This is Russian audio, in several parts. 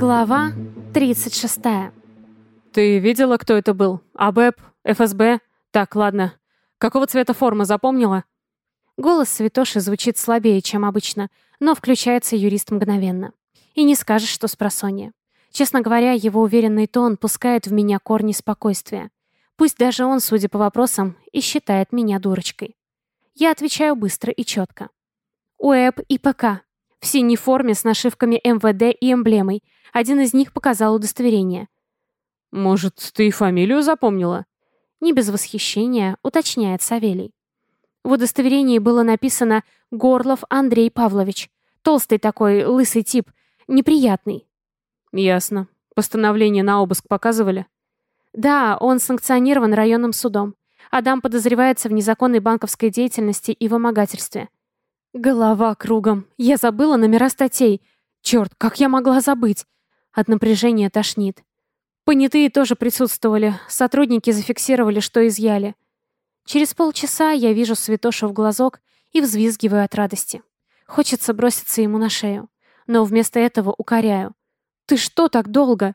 Глава 36. Ты видела, кто это был? АБЭП? ФСБ? Так, ладно. Какого цвета форма, запомнила? Голос Святоши звучит слабее, чем обычно, но включается юрист мгновенно. И не скажешь, что с просонья. Честно говоря, его уверенный тон пускает в меня корни спокойствия. Пусть даже он, судя по вопросам, и считает меня дурочкой. Я отвечаю быстро и четко. УЭП и ПК. В синей форме с нашивками МВД и эмблемой. Один из них показал удостоверение. «Может, ты и фамилию запомнила?» Не без восхищения, уточняет Савелий. В удостоверении было написано «Горлов Андрей Павлович». Толстый такой, лысый тип, неприятный. «Ясно. Постановление на обыск показывали?» Да, он санкционирован районным судом. Адам подозревается в незаконной банковской деятельности и вымогательстве. Голова кругом. Я забыла номера статей. Черт, как я могла забыть? От напряжения тошнит. Понятые тоже присутствовали. Сотрудники зафиксировали, что изъяли. Через полчаса я вижу Святошу в глазок и взвизгиваю от радости. Хочется броситься ему на шею. Но вместо этого укоряю. «Ты что так долго?»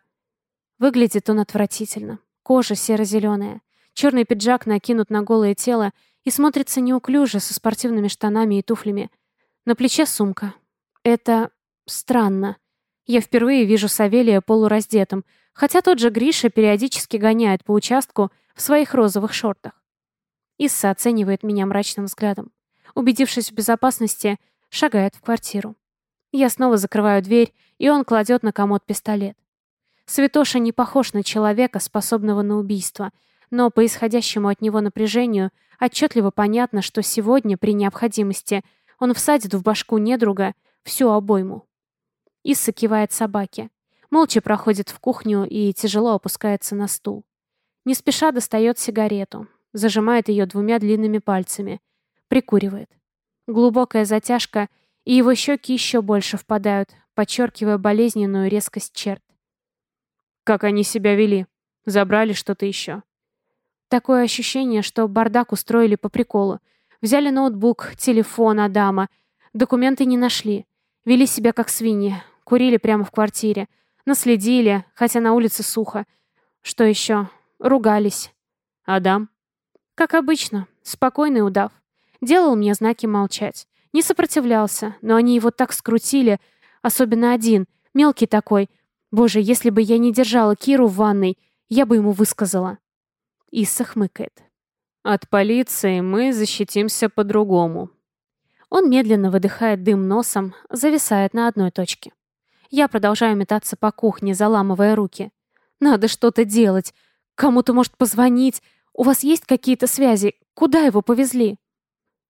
Выглядит он отвратительно. Кожа серо-зеленая. Черный пиджак накинут на голое тело и смотрится неуклюже со спортивными штанами и туфлями. На плече сумка. Это странно. Я впервые вижу Савелия полураздетым, хотя тот же Гриша периодически гоняет по участку в своих розовых шортах. Исса оценивает меня мрачным взглядом. Убедившись в безопасности, шагает в квартиру. Я снова закрываю дверь, и он кладет на комод пистолет. Святоша не похож на человека, способного на убийство, но по исходящему от него напряжению отчетливо понятно, что сегодня, при необходимости, он всадит в башку недруга всю обойму. Исса кивает собаке. Молча проходит в кухню и тяжело опускается на стул. Не спеша достает сигарету, зажимает ее двумя длинными пальцами, прикуривает. Глубокая затяжка, и его щеки еще больше впадают, подчеркивая болезненную резкость черт. Как они себя вели? Забрали что-то еще? Такое ощущение, что бардак устроили по приколу. Взяли ноутбук, телефон Адама. Документы не нашли. Вели себя как свиньи. Курили прямо в квартире. Наследили, хотя на улице сухо. Что еще? Ругались. Адам? Как обычно. Спокойный удав. Делал мне знаки молчать. Не сопротивлялся, но они его так скрутили. Особенно один, мелкий такой, Боже, если бы я не держала Киру в ванной, я бы ему высказала. Исса хмыкает. От полиции мы защитимся по-другому. Он медленно выдыхает дым носом, зависает на одной точке. Я продолжаю метаться по кухне, заламывая руки. Надо что-то делать. Кому-то может позвонить. У вас есть какие-то связи? Куда его повезли?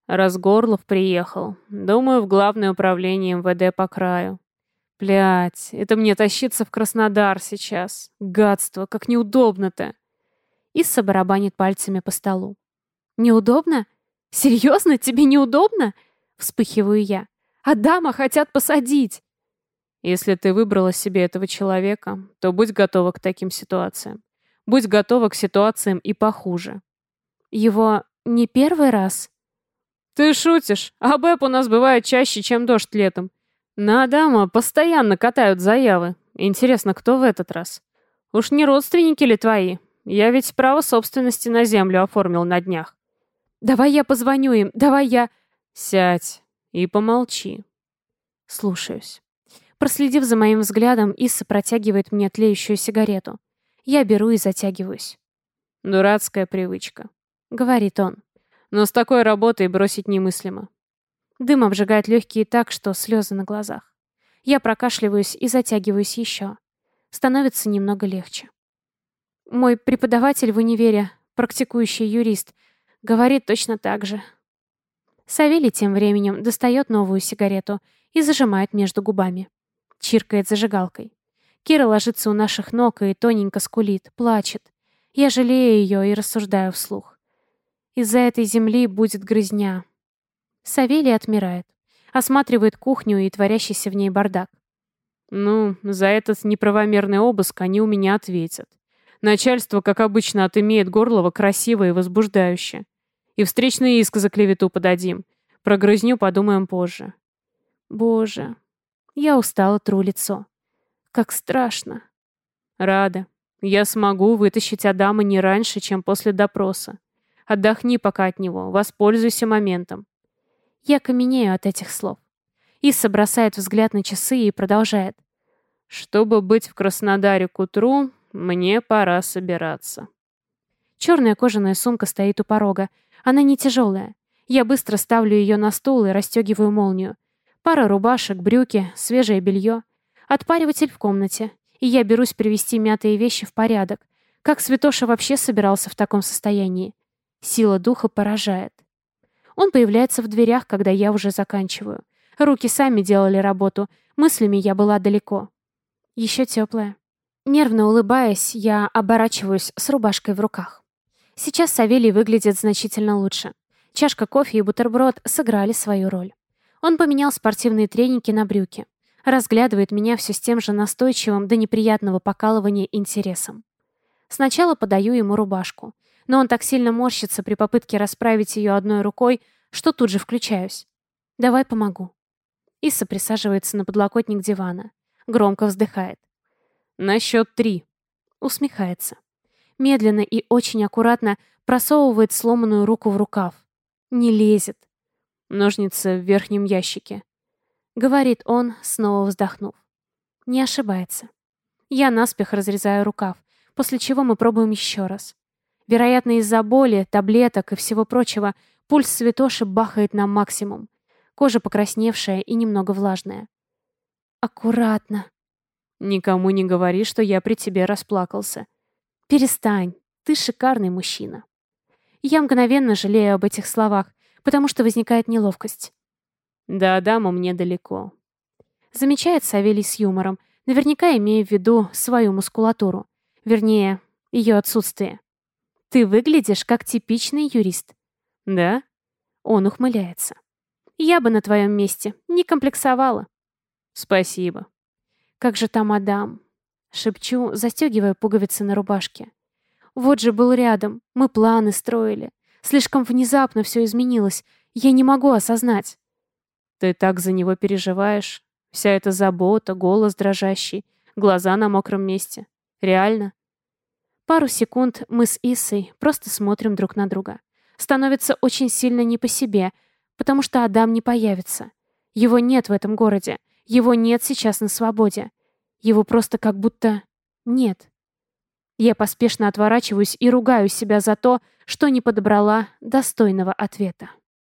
Разгорлов приехал. Думаю, в главное управление МВД по краю. Блять, это мне тащиться в Краснодар сейчас. Гадство, как неудобно-то. Исса барабанит пальцами по столу. Неудобно? Серьезно, тебе неудобно? Вспыхиваю я. Адама хотят посадить. Если ты выбрала себе этого человека, то будь готова к таким ситуациям. Будь готова к ситуациям и похуже. Его не первый раз? Ты шутишь? А БЭП у нас бывает чаще, чем дождь летом. На Адама постоянно катают заявы. Интересно, кто в этот раз? Уж не родственники ли твои? Я ведь право собственности на землю оформил на днях. Давай я позвоню им, давай я... Сядь и помолчи. Слушаюсь. Проследив за моим взглядом, Исса протягивает мне тлеющую сигарету. Я беру и затягиваюсь. «Дурацкая привычка», — говорит он. «Но с такой работой бросить немыслимо. Дым обжигает легкие так, что слезы на глазах. Я прокашливаюсь и затягиваюсь еще. Становится немного легче. Мой преподаватель в универе, практикующий юрист, говорит точно так же. Савелий тем временем достает новую сигарету и зажимает между губами. Чиркает зажигалкой. Кира ложится у наших ног и тоненько скулит, плачет. Я жалею ее и рассуждаю вслух. Из-за этой земли будет грызня, Савелий отмирает. Осматривает кухню и творящийся в ней бардак. «Ну, за этот неправомерный обыск они у меня ответят. Начальство, как обычно, отымеет Горлова красиво и возбуждающе. И встречный иск за клевету подадим. Про грызню подумаем позже». Боже, я устала тру лицо. Как страшно. Рада. Я смогу вытащить Адама не раньше, чем после допроса. Отдохни пока от него, воспользуйся моментом. Я каменею от этих слов. Исса бросает взгляд на часы и продолжает. Чтобы быть в Краснодаре к утру, мне пора собираться. Черная кожаная сумка стоит у порога. Она не тяжелая. Я быстро ставлю ее на стол и расстегиваю молнию. Пара рубашек, брюки, свежее белье. Отпариватель в комнате. И я берусь привести мятые вещи в порядок. Как Святоша вообще собирался в таком состоянии? Сила духа поражает. Он появляется в дверях, когда я уже заканчиваю. Руки сами делали работу, мыслями я была далеко. Еще теплая. Нервно улыбаясь, я оборачиваюсь с рубашкой в руках. Сейчас Савелий выглядит значительно лучше. Чашка кофе и бутерброд сыграли свою роль. Он поменял спортивные треники на брюки. Разглядывает меня все с тем же настойчивым до неприятного покалывания интересом. Сначала подаю ему рубашку, но он так сильно морщится при попытке расправить ее одной рукой, что тут же включаюсь. «Давай помогу». Исса присаживается на подлокотник дивана. Громко вздыхает. «На счет три». Усмехается. Медленно и очень аккуратно просовывает сломанную руку в рукав. Не лезет. Ножницы в верхнем ящике. Говорит он, снова вздохнув. Не ошибается. Я наспех разрезаю рукав, после чего мы пробуем еще раз. Вероятно, из-за боли, таблеток и всего прочего, пульс Святоши бахает на максимум. Кожа покрасневшая и немного влажная. Аккуратно. Никому не говори, что я при тебе расплакался. Перестань. Ты шикарный мужчина. Я мгновенно жалею об этих словах, потому что возникает неловкость. Да, дама, мне далеко. Замечает Савелий с юмором, наверняка имея в виду свою мускулатуру. Вернее, ее отсутствие. Ты выглядишь как типичный юрист. Да? Он ухмыляется. Я бы на твоем месте не комплексовала. Спасибо. Как же там Адам? Шепчу, застегивая пуговицы на рубашке. Вот же был рядом, мы планы строили. Слишком внезапно все изменилось, я не могу осознать. Ты так за него переживаешь. Вся эта забота, голос дрожащий, глаза на мокром месте. Реально? Пару секунд мы с Иссой просто смотрим друг на друга. Становится очень сильно не по себе, потому что Адам не появится. Его нет в этом городе. Его нет сейчас на свободе. Его просто как будто нет. Я поспешно отворачиваюсь и ругаю себя за то, что не подобрала достойного ответа.